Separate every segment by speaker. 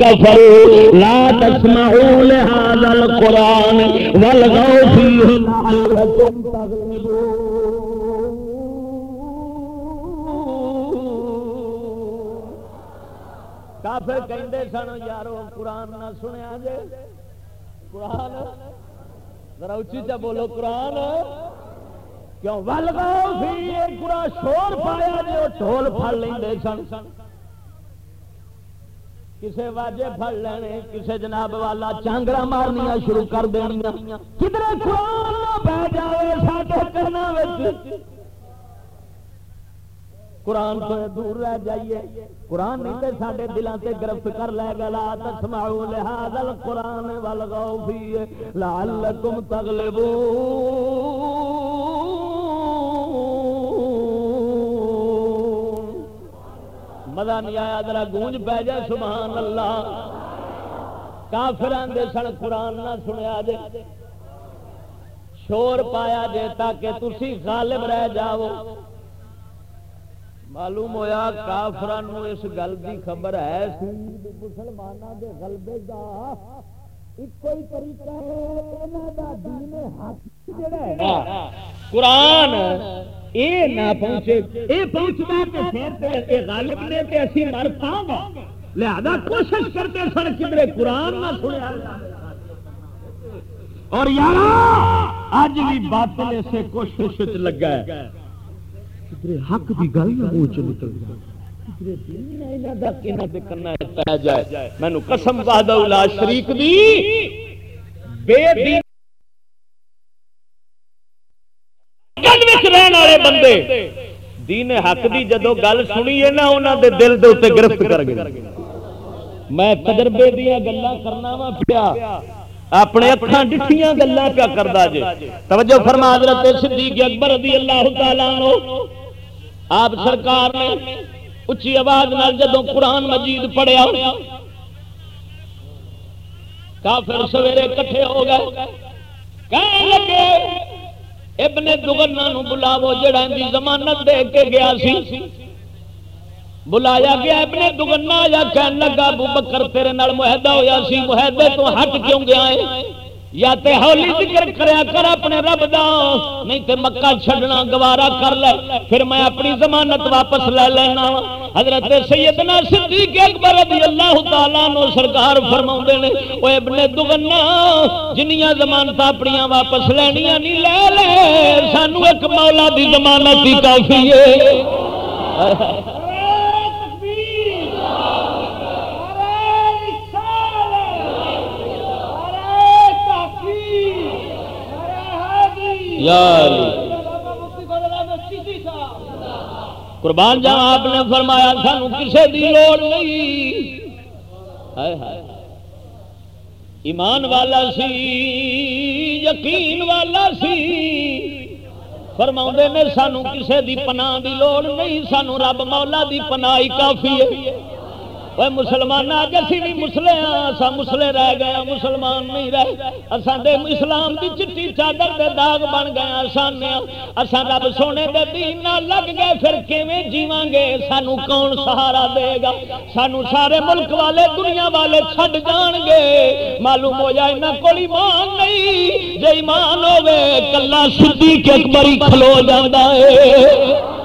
Speaker 1: كفروا لا تسمعوا لهذا القرآن والغوا فيه لعلكم تغلبون. کافر کہندے سن، یارو، قرآن نہ سنیا جے۔ قرآن؟ ذرا اچھی چا بولو، قرآن۔ کیوں؟ ولگاؤ پھر یہ قرآن شور پایا جے، وہ ٹھول پھڑ لیندے سن۔ کسے واجے پھڑ لینے، کسے جناب والا چانگڑا مارنیا شروع کر دینیا کدھر قرآن نہ بہ جائے ساڈے کرنا قرآن تو دور رہ جائیے۔ قرآن نہیں تے ساڈے دلاں تے گرفت کر لے گا۔ لا تسمعوا لهذا القرآن والغوا فيه لعلكم تغلبون۔ مزہ نہیں آیا ذرا گونج پہ جائے سبحان اللہ کافران دے سن قرآن نہ سنیا جے شور پایا جے تاکہ تسی غالب رہ جاؤ معلوم ہویا کافران اس گل دی خبر ہے مسلمانوں دے غلبے دا ایک طریقہ ہے قرآن اے نہ پہنچے، اے پہنچدا تے پھر تے، اے غالب نے تے اسی مر پاواں لہذا کوشش کرتے سن کدرے قرآن نہ سنیا اور یارا اج بھی باطل اسے کوشش لگا ہے۔ کدرے حق دی گل نہ منہ چ نکل جائے۔ کدرے کرنا جائے۔ مینوں قسم وحدہ لا شریک دی۔ بے دین گل وچ رہن والے بندے دین حق دی جدو گل سنی ہے نا انہاں دے دل دے اوتے گرفت کر گئے میں تجربے دیا گلاں کرنا وا پیا اپنے اکھاں ڈٹھیاں گلاں پیا کردا جے توجہ فرما حضرت صدیق اکبر رضی اللہ تعالی عنہ آپ سرکار نے اچھی آواز نال جدوں قرآن مجید پڑھیا کافر سویرے کٹھے ہو گئے کہنے لگے ابن دگنا نو بلاو جڑا دی ضمانت دے کے گیا سی۔ بلایا گیا ابن دگنا یا کہن لگا، ابو بکر تیرے نال معاہدہ ہویا سی، معاہدے تو ہٹ کیوں گیا ہے؟ یا تے ہولی ذکر کریا کر اپنے رب دا، نہیں تے مکہ چھڈنا گوارا کر لے، پھر میں اپنی ضمانت واپس لے لینا۔ وا حضرت سیدنا صدیق اکبر رضی اللہ تعالی عنہ سرکار فرماوندے نے، او ابن دگنا جنیاں ضمانت اپنیاں واپس لینیاں نہیں لے لے، سانو ایک مولا دی ضمانت ہی کافی ہے۔ قربان جا آپ نے فرمایا سانو کسے دی لوڑ نہیں۔ ہائے ہائے۔ ایمان والا سی، یقین والا سی۔ فرما نے سانو کسے دی پناہ دی لوڑ نہیں، سانو رب مولا دی پناہ ہی کافی ہے۔ وہ مسلمان اج اسی بھی مسلے ہاں اسا مسلے رہ گئے ہاں مسلمان نہیں رہے اساں دے اسلام دی چٹی چادر دے داغ بن گئے آسان نے اساں رب سونے دے دین نال لگ گئے پھر کیویں جیواں گے سانو کون سہارا دے گا سانو سارے ملک والے دنیا والے چھڈ جان گے معلوم ہو جائے انہاں کول ایمان نہیں جے ایمان ہوے کلا صدیق اکبر ہی کھلو جاندا ہے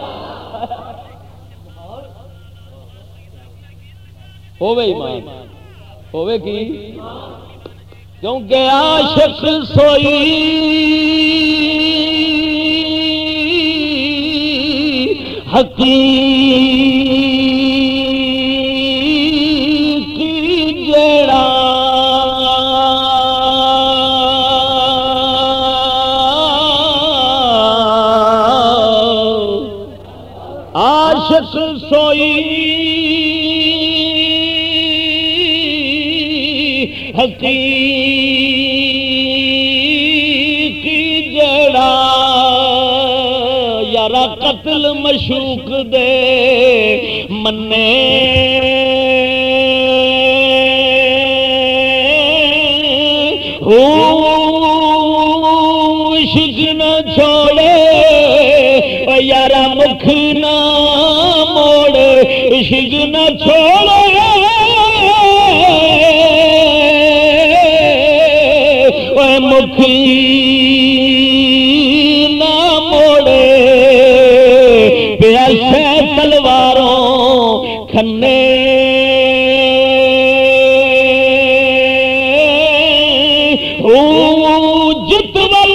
Speaker 1: ہوے ایمان۔ ہوے کی؟ کیونکہ عاشق سوئی۔ حقیقی جڑا۔ عاشق سوئی۔ حقیقی جڑا یارا قتل مشوق دے منے عشق نہ چھوڑے او یارا مکھ نہ موڑ عشق نہ چھوڑے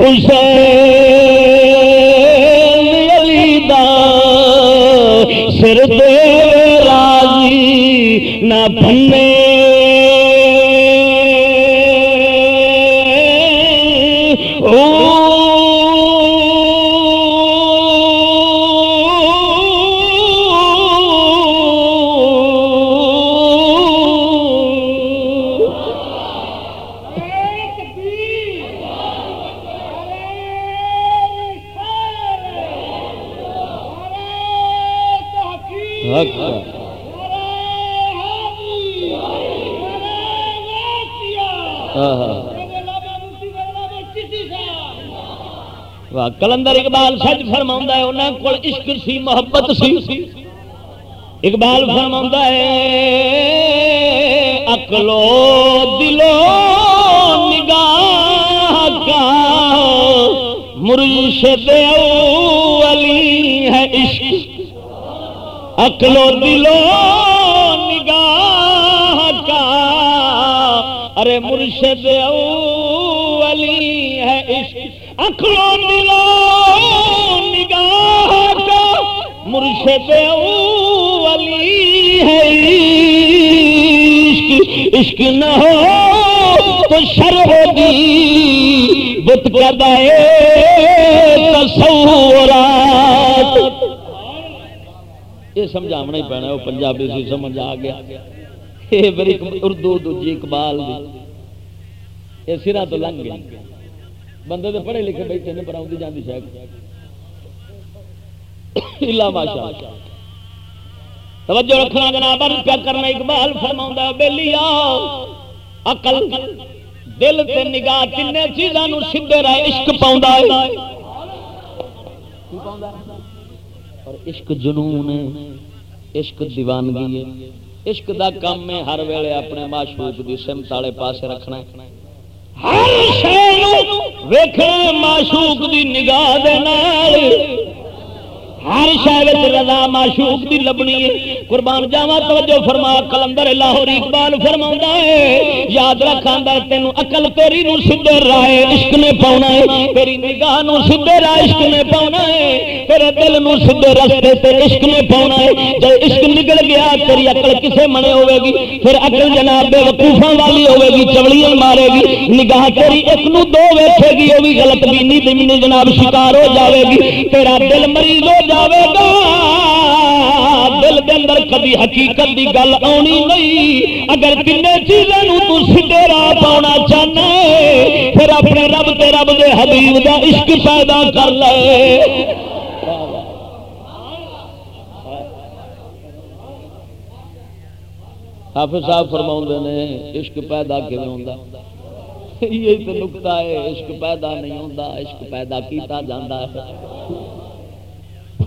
Speaker 1: حسین علی دا سر دے راضی جی نہ بھنے۔ کلندر اقبال سچ فرما ہے انہوں کو عشق سی، محبت سی۔ اقبال فرما ہے اکلو دلو، نگاہ کا مرشد علی ہے عشق۔ اکلو دلو، نگاہ کا ارے مرشد علی عشق اکلو نگاہ کا مرشد علی ہے عشق عشق نہ ہو تو شر ہوگی بت کردائے تصورات۔ یہ سمجھاونا ہی پینا وہ پنجابی سی سمجھ آ گیا۔ یہ میری اردو دوجی اقبال دی۔ یہ سرا تو لنگ گیا بندے تو پڑھے لکھے بیٹھے نے، پر آؤں جاندی شاید۔ اللہ ماشاء توجہ رکھنا جناب کیا کرنا، اقبال فرماؤں بیلی آؤ عقل، دل تے نگاہ تین چیزوں سیدے رہے، عشق پاؤں اور عشق جنون عشق دیوانگی ہے۔ عشق دا کام میں ہر ویلے اپنے معشوق دی سمت والے پاسے رکھنا ہے۔ ہر شے ویکھنا معشوق دی نگاہ دے نال ہر شہر رضا معشوق دی لبنی ہے۔ قربان جاوا توجہ فرما، کلندر لاہور اقبال فرما ہے، یاد رکھا اندر تین اقل تیری نو سدھے رائے عشق نے پاؤنا ہے۔ تیری نگاہ نو سدھے رائے عشق نے پاؤنا ہے۔ تیرے دل نو سدھے رستے تے عشق نے پاؤنا ہے۔ جب عشق نکل گیا، تیری اقل کسے منے ہوے گی پھر اقل جناب بے وقوفاں والی ہوے گی چوڑیاں مارے گی نگاہ تیری ایک نو دو ویکھے گی وہ بھی غلط بینی دمنی جناب شکار ہو جاوے گی تیرا دل مریض ہو جاوے گا۔ دل دے اندر کبھی حقیقت دی گل آنی نہیں۔ اگر تین چیزوں تو سیدھے راہ پاؤنا چاہنا پھر اپنے رب تے رب دے حبیب دا عشق پیدا کر لے۔ حافظ صاحب فرماؤں نے، عشق پیدا کیوں ہوندا؟ یہ تو نکتا ہے، عشق پیدا نہیں ہوتا عشق پیدا کیتا جاندہ ہے۔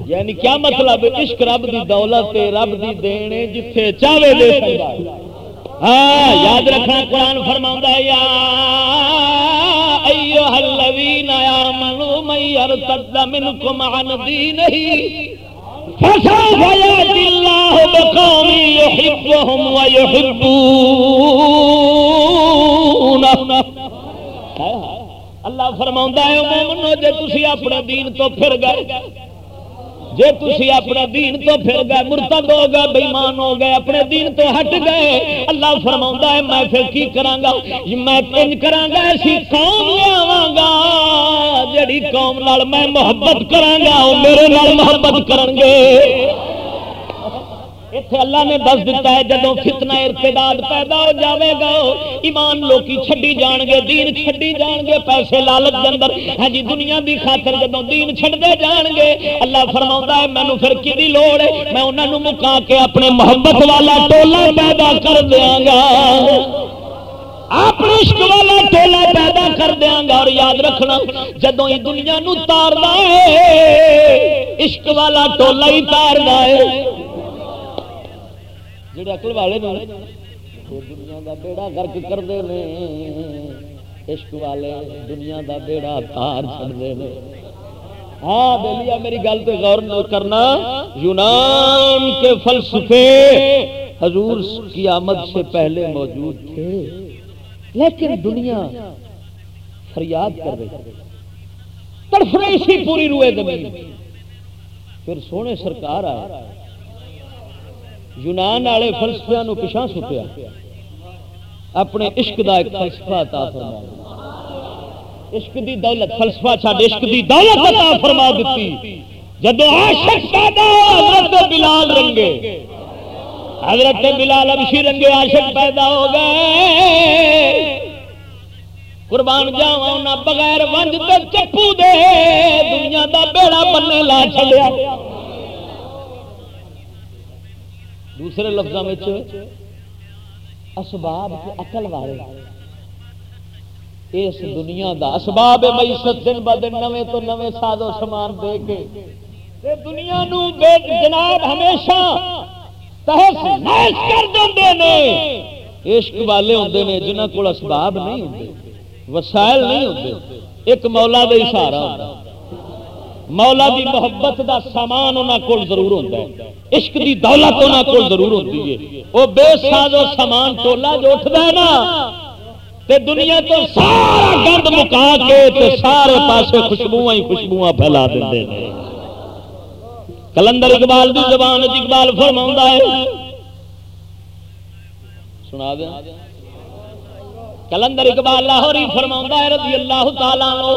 Speaker 1: یعنی کیا مطلب؟ عشق رب دی دولت رب دی دینے جتھے چاہے دے سکتا ہاں یاد رکھنا قرآن فرماؤں یا ایوہ الذین آمنوا من یرتد منکم عن دینہی فسوف یأتی اللہ بقوم یحبهم ویحبونہ ہاں، ہاں، ہاں۔ اللہ فرماؤں ہے مومنو، جے تسی اپنے دین تو پھر گئے جے تسی اپنے دین تو پھر گئے، مرتد ہو گئے، بےمان ہو گئے، اپنے دین تو ہٹ گئے، اللہ فرما ہے، میں پھر کی کرا گا میں انج کرا گا ایسی قوم لیا گا جڑی قوم نال میں محبت کرا گا وہ میرے نال محبت کرن گے اتنے اللہ نے دس دیتا ہے جدو فتنہ ارتداد پیدا ہو جاوے گا، ایمان لوکی چھڈی جان گے، دین چھڈی جان گے، پیسے لالچ دے اندر۔ ہے جی دنیا دی خاطر جدو دین چھڈ دے جان گے، اللہ فرماؤں ہے مینو پھر کی لوڑ ہے؟ میں انہوں نے مکا کے اپنے محبت والا ٹولا پیدا کر دیاں گا۔ اپنے عشق والا ٹولا پیدا کر دیا گا۔ اور یاد رکھنا جدو ہی دنیا نو تار ہے، عشق والا ٹولا ہی تار ہے۔ جڑے اقل والے دنیا کا بیڑا گرک کرتے ہیں عشق والے دنیا کا بیڑا تار چڑھتے ہیں ہاں بولیا میری گل تو غور کرنا یونان کے فلسفے حضور کی آمد سے پہلے موجود تھے لیکن دنیا فریاد کر رہی تڑف رہی سی پوری روئے زمین پھر سونے سرکار آئے یونان والے فلسفے پچھا سٹیا۔ اپنے عشق دا ایک فلسفہ عطا فرمایا عشق دی دولت، فلسفہ چھڈ، عشق دی دولت عطا فرما دیتی جدو عاشق پیدا حضرت بلال رنگے۔ حضرت بلال ابشی رنگے، عاشق پیدا ہو گئے۔ قربان جاوا بغیر ونج تے چپو دے، دنیا دا بیڑا بننے لا چھڑیا دوسرے لفظوں میں اسباب کے عقل والے۔ اس دنیا دا اسباب معیشت، دن ب دن نویں تو نویں ساز و سامان دے کے۔ دنیا نو بے جناب ہمیشہ تحس نحس کر دیندے نے۔ عشق والے ہوندے نے جنہاں کول اسباب نہیں ہوندے، وسائل نہیں ہوندے۔ ایک مولا دے اشارہ ہوندا مولا دی محبت دا سامان انہاں کول ضرور ہوندا ہے۔ عشق دی دولت انہاں کول ضرور ہوندی ہے۔ او بے ساز و سامان ٹولا جو اٹھدا ہے نا، تے دنیا تو سارا گند مکا کے تے سارے پاسے خوشبو ہی خوشبو پھیلا دے کلندر اقبال دی زبان وچ اقبال فرما ہے۔ سنا دیں کلندر اقبال لاہور ہی فرما ہے رضی اللہ تعالی عنہ۔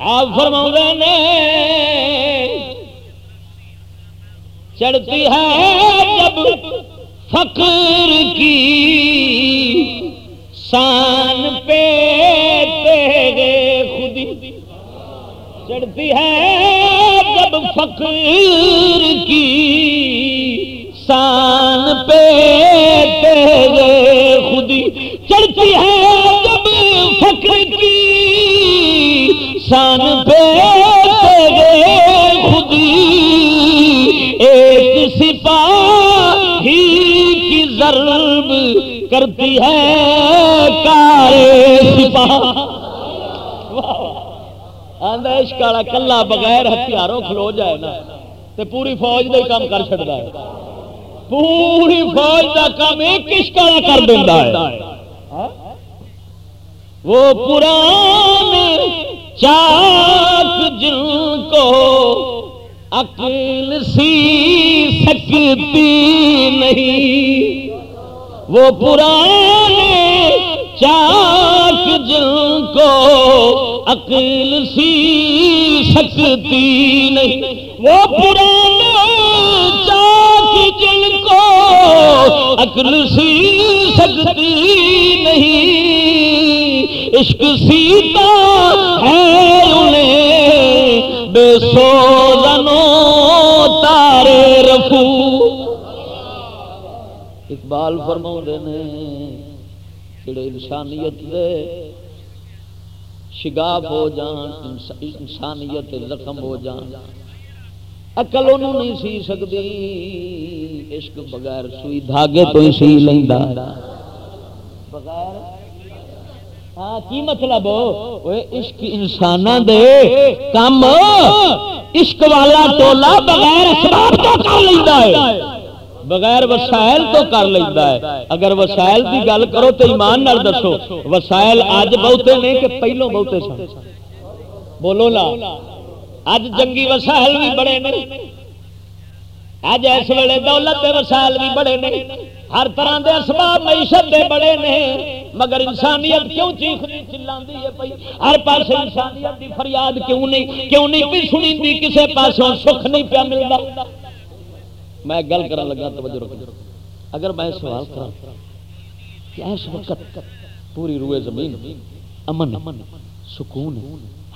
Speaker 1: آپ فرما نے، چڑھتی ہے جب فقر کی شان پہ تیرے خودی۔ چڑھتی ہے جب فقیر کی شان پہ تیرے شان پہ تیرے خودی ایک سپاہی کی ضرب کرتی ہے کارے سپاہ۔ آندہش کالا کلا بغیر ہتھیاروں کھلو جائے نا، تے پوری فوج کا کام کر چڑتا ہے۔ پوری فوج کا کام ایک کالا کر دینا ہے۔ ہاں؟ وہ پرانے چاک جن کو عقل سی سکتی نہیں، وہ پرانے چاک جن کو عقل سی سکتی نہیں۔ وہ پرانے چاک جن کو عقل سی سکتی نہیں۔ عشق سیتا اقبال فرما نے، جڑے انسانیت دے شگاف ہو جان انسانیت زخم ہو جان اکل انہوں نہیں سی سکتی، عشق بغیر سوئی دھاگے تو ہی سی لینا ہاں کی مطلب؟ عشق انسان دے کم، عشق والا ٹولا بغیر اسباب تو کر لینا ہے۔ بغیر وسائل تو کر لینا ہے۔ اگر وسائل کی گل کرو تو ایمان نال دسو۔ وسائل اج بہتے نے کہ پہلو بہتے سن؟ بولو لا۔ اج جنگی وسائل بھی بڑے نے۔ اج اس ویلے دولت کے وسائل بھی بڑے نے۔ ہر طرح دے اسباب معیشت دے بڑے نے، مگر انسانیت کیوں چیخ چلاندی ہے پئی ہر پاسے انسانیت دی فریاد کیوں نہیں؟ کیوں نہیں بھی سنی دی کسے پاسوں سکھ نہیں پیا ملدا میں گل کر لگا، توجہ رکھو۔ اگر میں سوال کرا کہ اس وقت پوری روئے زمین امن، سکون،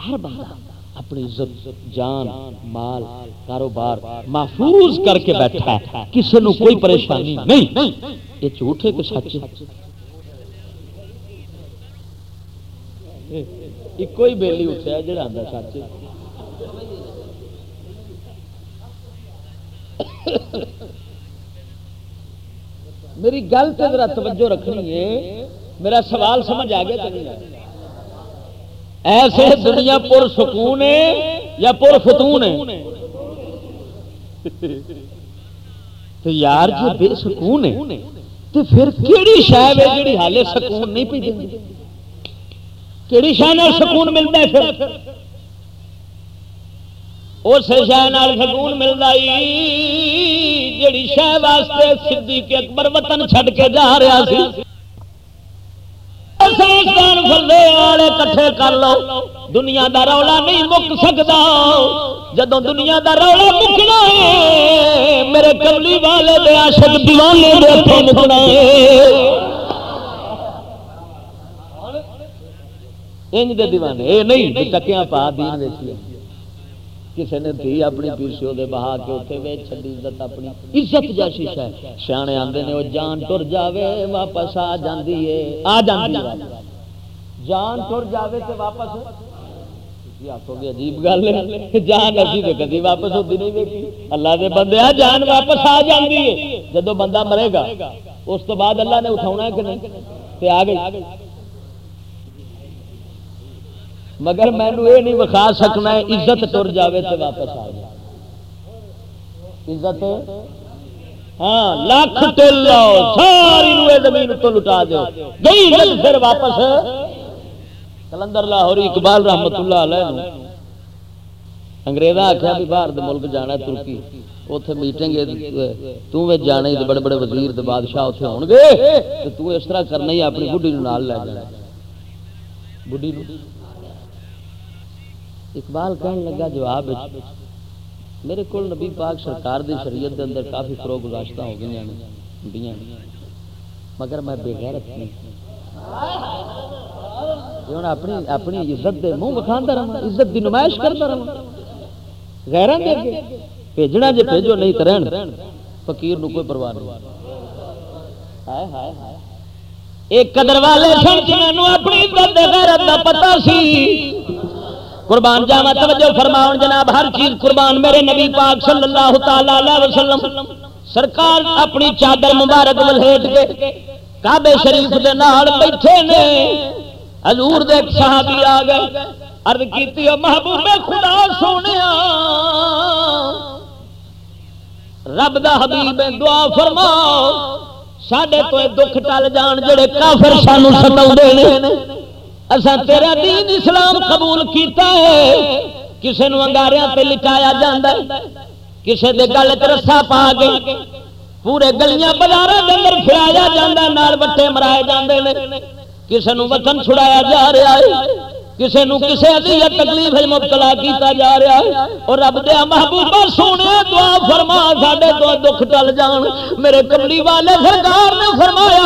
Speaker 1: ہر بندہ اپنی عزت، جان، مال، کاروبار محفوظ کر کے بیٹھا ہے۔ کسی نو کوئی پریشانی نہیں۔ یہ جھوٹ ہے کہ سچ ایک کوئی بیلی اٹھا جڑا آدھا سچ میری گل تو ذرا توجہ رکھنی ہے۔ میرا سوال سمجھ آ گیا؟ ایسے دنیا پر سکون ہے یا پر فتون ہے تو یار جو بے سکون ہے تو پھر کیڑی شاید ہے جڑی حالے سکون نہیں پی دیں کیڑی شاید سکون ملتا ہے پھر؟ اس شہ سکون ملتا جیڑی شہ واسطے صدیق اکبر وطن چھڈ کے جا رہا سی۔ پاکستان فلے والے کٹھے کر لو۔ دنیا دا رولا نہیں مک سکتا جدو دنیا دا رولا مکنا ہے، میرے کملی والے دے عاشق دیوانے دے مکنا ہے۔ انج دے دیوانے، اے نہیں ٹکیاں پا دین ویچی کسی نے تھی اپنی پیسیو دے بہا کے اتنے ویچ چھڈی عزت اپنی۔ عزت جیسی ہے۔ سیانے آندے نے وہ جان ٹر جاوے، واپس آ جاندی ہے۔ آ جاندی ہے۔ جان ٹر جاوے تے واپس آخو گے عجیب گل ہے۔ جان اسی تو کدی واپس ہوتی نہیں ویکھی۔ اللہ دے بندے آ جان واپس آ جاندی ہے۔ جدو بندہ مرے گا، اس تو بعد اللہ نے اٹھاؤنا ہے کہ نہیں؟ تے آ گئی۔ مگر مینو یہ نہیں وکھا سکنا عزت تر جائے تو واپس آ جائے۔ عزت؟ ہاں لاکھ تل لو ساری زمین تو لٹا دو گئی پھر واپس۔ کلندر لاہور اقبال رحمت اللہ علیہ انگریزا آخیا بھی باہر ملک جانا ترکی۔ اتنے میٹنگ تم جانے بڑے بڑے وزیر بادشاہ اتنے ہو گے۔ تو اس طرح کرنا ہی اپنی بڑھی نال لے جانا بڑھی اقبال کہنے لگا جواب میرے کو نبی پاک سرکار دی شریعت دے اندر کافی فروغ گزاشتہ ہو گئی مگر میں بے غیرت نہیں۔ اپنی اپنی عزت دے منہ بکھانا رہا عزت دی نمائش کرتا رہا غیران دے کے بھیجنا جے بھیجو، نہیں تو رہن۔ فقیر نو کوئی پرواہ نہیں۔ ہائے ہائے ہائے۔ ایک قدر والے سن جنہوں اپنی عزت دے غیرت دا پتہ سی۔ قربان جاوا توجہ فرماؤ جناب، ہر چیز قربان۔ میرے نبی پاک صلی اللہ تعالی علیہ وسلم، سرکار اپنی چادر مبارک ولہیٹ کے کعبے شریف دے نال بیٹھے نے۔ حضور دے صحابی آ گئے، عرض کیتی او محبوب خدا سونیا رب دا حبیب دعا فرماؤ ساڈے تو دکھ ٹل جان جڑے کافر سانو ستاوندے نے۔ اصا تیرا دین اسلام قبول کیتا ہے۔ کسی نو انگاریا پہ لٹایا جا کسی دے گل رسا پا کے پورے گلیاں بازار کے اندر پھرایا جا نال بٹے مرائے جاندے نے کسی وطن چھڑایا جا رہا ہے۔ کسی نو کسی اذیت تکلیف مبتلا کیتا جا رہا ہے۔ اور رب دیا محبوبہ سونے دعا فرما، ساڈے تو دکھ ٹل جان۔ میرے کملی والے سرکار نے فرمایا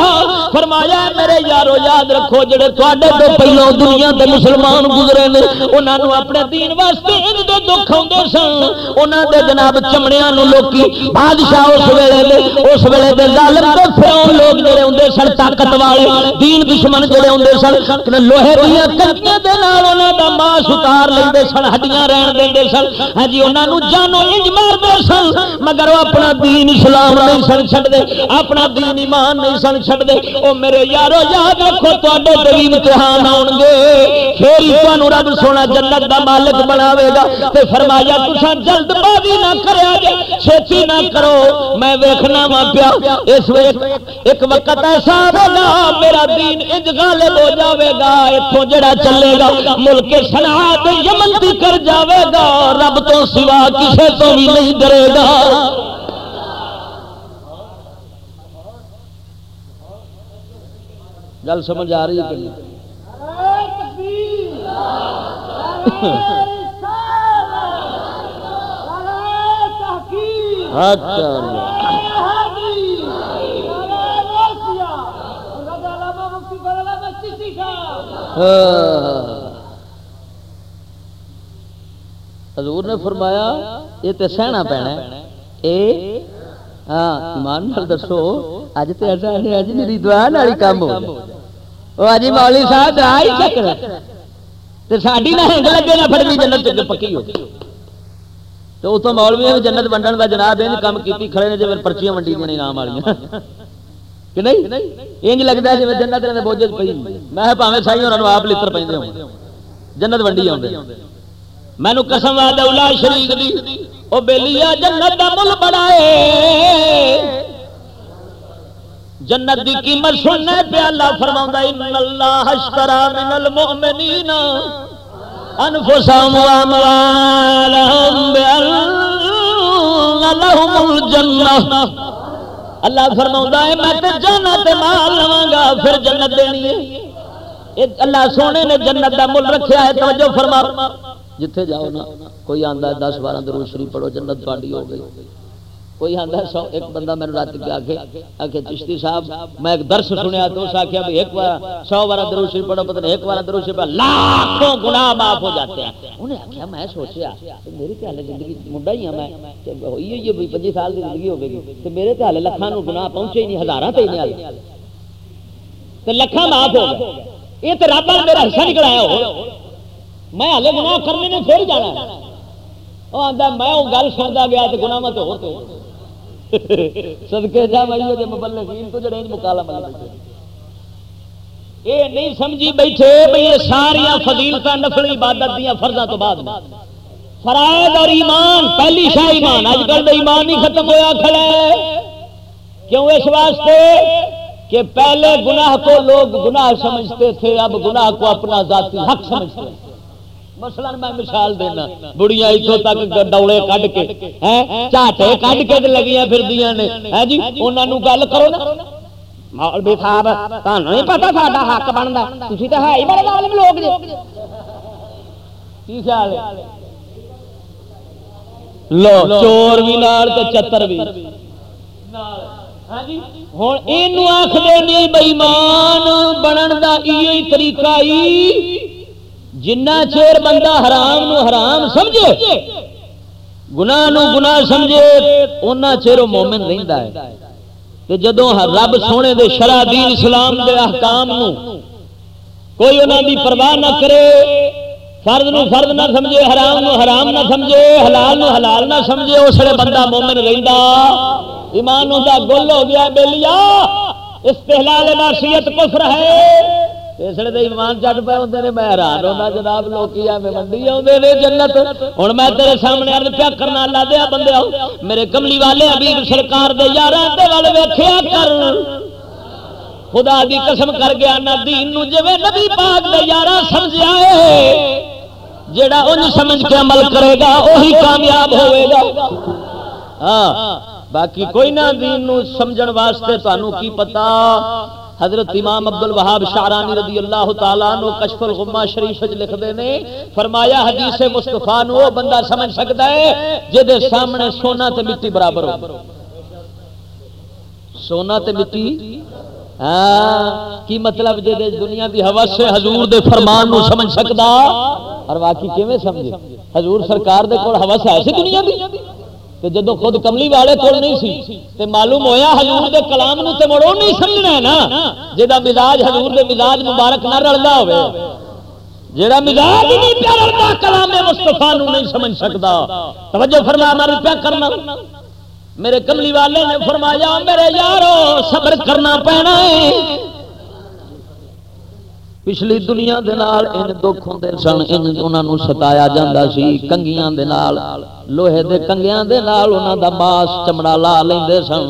Speaker 1: فرمایا، میرے یارو، یاد رکھو، جڑے تواڈے تو پہلو دنیا تے مسلمان گزرے نے، انہاں نو اپنے دین واسطے ان دے دکھ ہوندے سن۔ انہاں دے جناب چمڑیاں نو لوکی بادشاہ اس ویلے دے، اس ویلے دے ظالم تے فرعون لوگ جڑے ہوندے سن طاقت والے، دین دشمن جڑے ہوندے سن لوہے دیاں کنکیاں دے ماس اتار لے سن، ہڈیاں رہن دے سن ہاں جی انہوں جانو انج مارتے سن، مگر وہ اپنا دین اسلام نہیں سن چڑھتے اپنا دین ایمان نہیں سن چڑھتے وہ میرے یارو یاد رکھو تے بھی امتحان آؤ گے پھر تمہیں رب سونا جنت دا مالک بناوے گا، تے فرمایا تسا جلد بازی نہ کریا جے چھتی نہ کرو، میں ویکھنا وا پیا، اس وقت ایک وقت ایسا آئے گا میرا دین انج غالب ہو جاوے گا اتوں جڑا چلے گا گا ملک سنا یمن بھی کر جاوے گا، رب تو سوا کسی تو بھی نہیں ڈرے گا۔ گل سمجھ آ رہی ہے اچھا۔ ہاں۔ حضور نے فرمایا، یہ تو سہنا پینا اے ہاں ایمان نال دسو، اج تے ایسا ہے، اج میری دعا نال کام ہو او اج مولوی صاحب، دعا ہی چکر تے ساڈی نہ ہنگ لگے نہ جنت تے پکی ہو۔ تو اتوں مولوی نے جنت ونڈن دا جناب این کام کیتی، کھڑے نے جے پرچیاں ونڈی دین انعام والیاں۔ کہ نہیں؟ انج لگتا ہے جی جنت بوجھ پی میں سائی آپ لڑ پہ جنت ونڈی آؤں مینو قسم آد اولا شریف دی۔ او بیلیا جنت دا مل بڑا ہے جنت دی قیمت سننے پہ اللہ فرماؤں ان اللہ اشترا من المؤمنین انفسهم واموالهم بان لهم الجنہ۔ اللہ فرماؤں ہے، میں تے جنت مال لواں گا پھر جنت دینی ہے۔ اللہ سونے نے جنت دا مل رکھیا ہے، توجہ فرما۔ جتھے جاؤ نا، کوئی آندا ہے دس بارہ درود شریف پڑھو، جنت تھوڑی ہو گئی۔ کوئی آتا ہے سو، ایک بندہ میرے رات پہ آکے آکے چشتی صاحب، میں ایک درس سنیا، تو اس آکے ابھی ایک بار، سو بارہ درود شریف پڑھو، پتہ ایک بار درود شریف لاکھوں گناہ معاف ہو جاتے ہیں۔ انہیں آکھیا، میں سوچیا میری تے حالے زندگی منڈا ہی ہوں میں ہوئی ہوئی ہے پچی سال کی زندگی ہو گئی جی، تو میرے تے حالے لکھاں گناہ پہنچے ہی نہیں، ہزاراں تے ہی نہیں آلے تو معاف ہو گئے۔ یہ تو رب میرا حصہ نکلایا ہو۔ میں ہلے گناہ کرنے نے پھر جانا ہے۔ وہ آتا میں وہ گل سنتا گیا تو گناہ مت ہوتے صدقے جا میں یہ مبلغین تو جڑے مکالا مل اے نہیں سمجھی بیٹھے بھئی یہ ساری فضیلت نفل، عبادت دیا فرضاں تو بعد فرائض اور ایمان، پہلی شاہ ایمان۔ اج کل ایمان ہی ختم ہویا، کھڑا ہے۔ کیوں اس واسطے؟ کہ پہلے گناہ کو لوگ گناہ سمجھتے تھے، اب گناہ کو اپنا ذاتی حق سمجھتے ہیں۔ مثلا میں مثال دینا بڑیاں اتوں تک ڈوڑے کڈ کے چاٹے کڈ کے لگیاں پھردیاں نے ہے جی انہاں نو گل کرو نا مولوی صاحب تانوں نہیں پتہ ساڈا حق بندا تسی تے ہے ہی بڑے ظالم لوگ جے کی خیال ہے لو چور بھی نال تے چتر بھی ہوں یہ آخر نہیں بئیمان بنن کا یہ طریقہ ہی جنہ چیر بندہ حرام نو حرام سمجھے، گناہ نو گناہ سمجھے اونا چیر وہ مومن رہندا ہے۔ تے جدوں رب سونے دے شرع دین اسلام دے احکام نو کوئی انہاں دی پرواہ نہ کرے، فرض نو فرض نہ سمجھے، حرام نو حرام نہ سمجھے، حلال نو حلال نہ سمجھے، اس لیے بندہ مومن رہندا۔ ایمان ہوندا گل ہو گیا بیلیا استحلال معصیت کفر ہے۔ اس لیے ایمان چڑھ پہ ہوتے ہیں میں حیران ہونا جناب لوگ منڈی آتے ہیں جنت۔ ہوں میں تیرے سامنے ارد پیا کرنا لا دیا بندے میرے کملی والے حبیب سرکار دے یار والے ویخیا کر۔ خدا دی قسم کر گیا نہ دین نو جی نبی پاک دے یار سمجھا ہے جڑا ان سمجھ کے عمل کرے گا وہی کامیاب ہوئے گا۔ ہاں باقی کوئی نہ دین نو سمجھن واسطے تانوں کی پتا حضرت امام عبد الوہاب شعرانی رضی اللہ تعالیٰ نو کشف الغمہ شریف لکھ دے نے، فرمایا حدیث مصطفیٰ نو وہ بندہ سمجھ سکتا ہے جدے سامنے سونا تے مٹی برابر ہو۔ سونا تے مٹی؟ ہاں کی مطلب جے دنیا دی ہوا سے حضور دے فرمان نو سمجھ سکتا؟ اور واقعی کیویں سمجھے؟ حضور سرکار دے کول ہوا سے ایسی دنیا دی؟ تو جدو خود کملی والے کول نہیں سی، تے معلوم ہویا حضور دے کلام نو تے مڑو نہیں سمجھنا ہے نا جدا مزاج حضور دے مزاج مبارک نہ رلدا ہوے جڑا مزاج نہیں پیا رلدا، کلام مصطفی نو نہیں سمجھ سکدا۔ توجہ فرما مر پیا کرنا۔ میرے کملی والے نے فرمایا، میرے یارو، صبر کرنا پینا ہے۔ پچھلی دنیا دے نال ان دکھ ہوندے سن، ان انہاں نو ستایا جاندا سی، کنگیاں دے نال، لوہے دے کنگیاں دے نال انہاں دا ماس چمڑا لا لیندے سن۔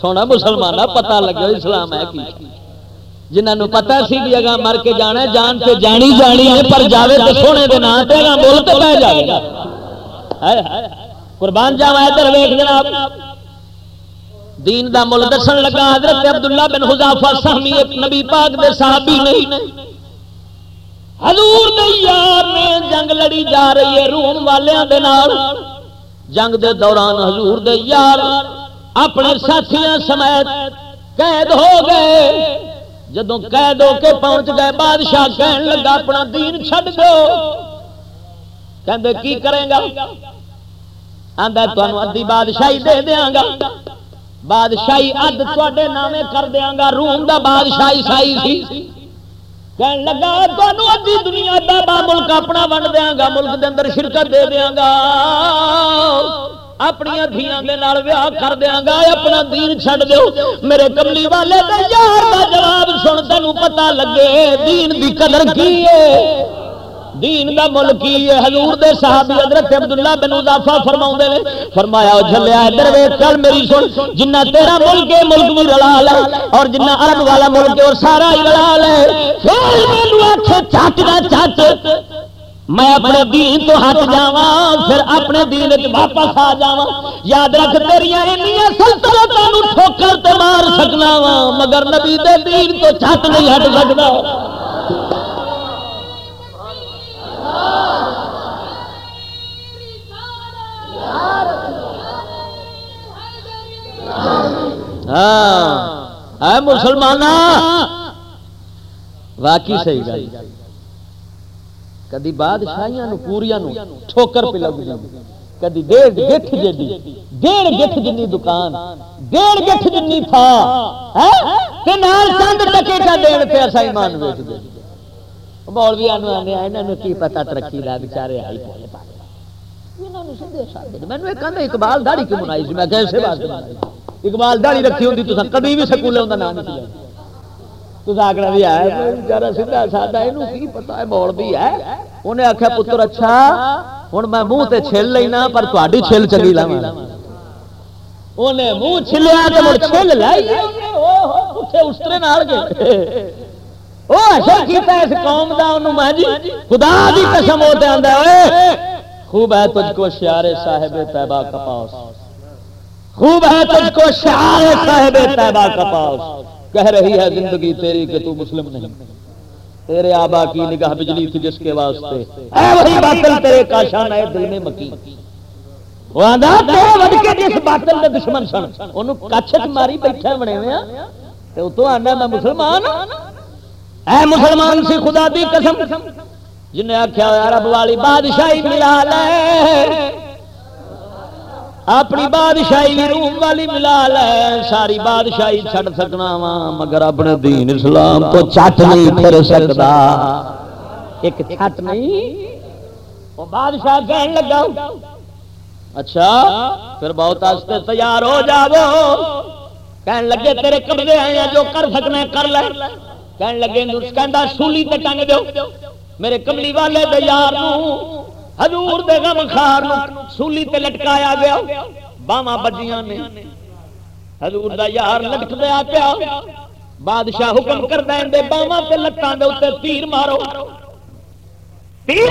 Speaker 1: سونا مسلماناں پتہ لگیا اسلام ہے کی؟ جنہاں نو پتہ سی بھی اگا مر کے جانا جان تے جانی جانی ہے، پر جاوے تے سونے دے نام تے اگا بول تے پے جاوے۔ گا قربان جاواں ادھر ویکھ جناب۔ دین دا مول دسن لگا، حضرت عبداللہ بن حذافہ سہمی ایک نبی پاک دے صحابی نہیں حضور دے یار نے جنگ لڑی جا رہی ہے روم والیاں دے نال۔ جنگ دے دوران حضور دے یار اپنے ساتھیاں سمیت قید ہو گئے۔ جدوں قید ہو کے پہنچ گئے، بادشاہ کہن لگا، اپنا دین چھڈ دو۔ کہندے، کی کریں گا؟ آندا، تانوں ادھی بادشاہی دے دیاں گا۔ بادشاہی اد تواڈے نامے کر دیاں گا۔ روم دا بادشاہ عیسائی سی۔ کہن لگا تمہیں ادھی دنیا دا با ملک اپنا ونڈ دیا گا ملک دے اندر شرکت دے دیا گا اپنی دھیاں دے نال ویاہ کر دیاں گا اپنا دین چھڑ دیو، میرے کملی والے دا یار دا جواب سن، تینوں پتہ لگے دین دی قدر کی ہے؟ دین دا ملک ہی ہے؟ حضور دے صحابی حضرت عبداللہ بن اضافہ فرماؤں دے فرمایا، او جھلیا، ادھر ویکھ کل میری سن، جنہ تیرا ملک ہے، ملک بھی رلا لے اور جنہ عرب والا ملک ہے اور سارا ہی رلا لے پھر مینوں آکھے، چٹ دا چٹ، میں اپنے دین تو ہٹ جاواں، پھر اپنے دین وچ واپس آ جاواں۔ یاد رکھ، تیریاں انیاں سلطنتاں نو ٹھوکر تے مار سکنا وا مگر نبی دے دین تو چٹ نہیں ہٹ سکدا۔ ہاں۔ مسلمان واقعی صحیح گل۔ کدی بادشاہیاں نو پوریاں نو ٹھوکر پہ لگ جاندی۔ کدی ڈیڑھ گٹھ جیڈی ڈیڑھ گٹھ جنی دکان۔ ڈیڑھ گٹھ جنی تھا ہاں؟ تے نال چند ٹکے کا دین تے اسا ایمان ویچ دے۔ مولوی انو آنے انہاں نو کی پتہ ترقی دا، بیچارے آئی پولے پا انہاں نو سندے سادے میں نے کہندا، اقبال داڑھی کیوں بنائی سی؟ میں کیسے بات بنائی اقبال داڑھی رکھی ہوندی تو کبھی بھی سکولے ہوندا نام نہیں لیا تو آکڑا بھی ہے بیچارا سیدھا سادہ اینو کی پتہ ہے مولوی ہے انہیں آخیا پتر اچھا ہوں میں منہ تے چھل لینا پر تاری چھل چلی لاوا انہیں منہ چھلیا تو مڑ چھل لائی اسرے نال گئے وہ اثر کیتا اس قوم دا انہوں میں جی خدا دی قسم ہوتے آندا ہے خوب ہے تجھ کو شعر صاحب طیبہ کا پاس خوب ہے تجھ کو شعر صاحب طیبہ کا پاس۔ کہہ رہی ہے زندگی تیری کہ تو مسلم نہیں۔ تیرے آبا کی نگاہ بجلی تھی جس کے واسطے۔ اے وہی باطل تیرے کاشان ہے دل میں مکی۔ وہ آندا تیرے ود کے جس باطل دے دشمن سن۔ اونوں کچھ ماری بیٹھے بنے ہوئے ہیں تے اتوں آندا، میں مسلمان اے مسلمان سی خدا دی قسم۔ جن نے آخیا عرب والی بادشاہی ملا لے۔ اپنی بادشاہی روم والی ملا لے ساری بادشاہی چھڑ سکنا وا مگر اپنے دین اسلام تو چٹ نہیں پھر سکتا ایک چھٹ نہیں وہ بادشاہ کہن لگا اچھا پھر بہت آستے تیار ہو جاؤ۔ کہن لگے تیرے قبضے ہیں جو کر سکنے کر لے۔ کہن لگے کہندا سولی تے ٹنگ دیو۔ میرے کملی والے دے یار نو۔ حضور دے غم خار سولی تے لٹکایا گیا۔ باواں بجیاں نے حضور دا یار لٹک دیا پیا۔ بادشاہ حکم کر دیں دے، باواں تے لٹاں دے اوتے تیر مارو۔ تیر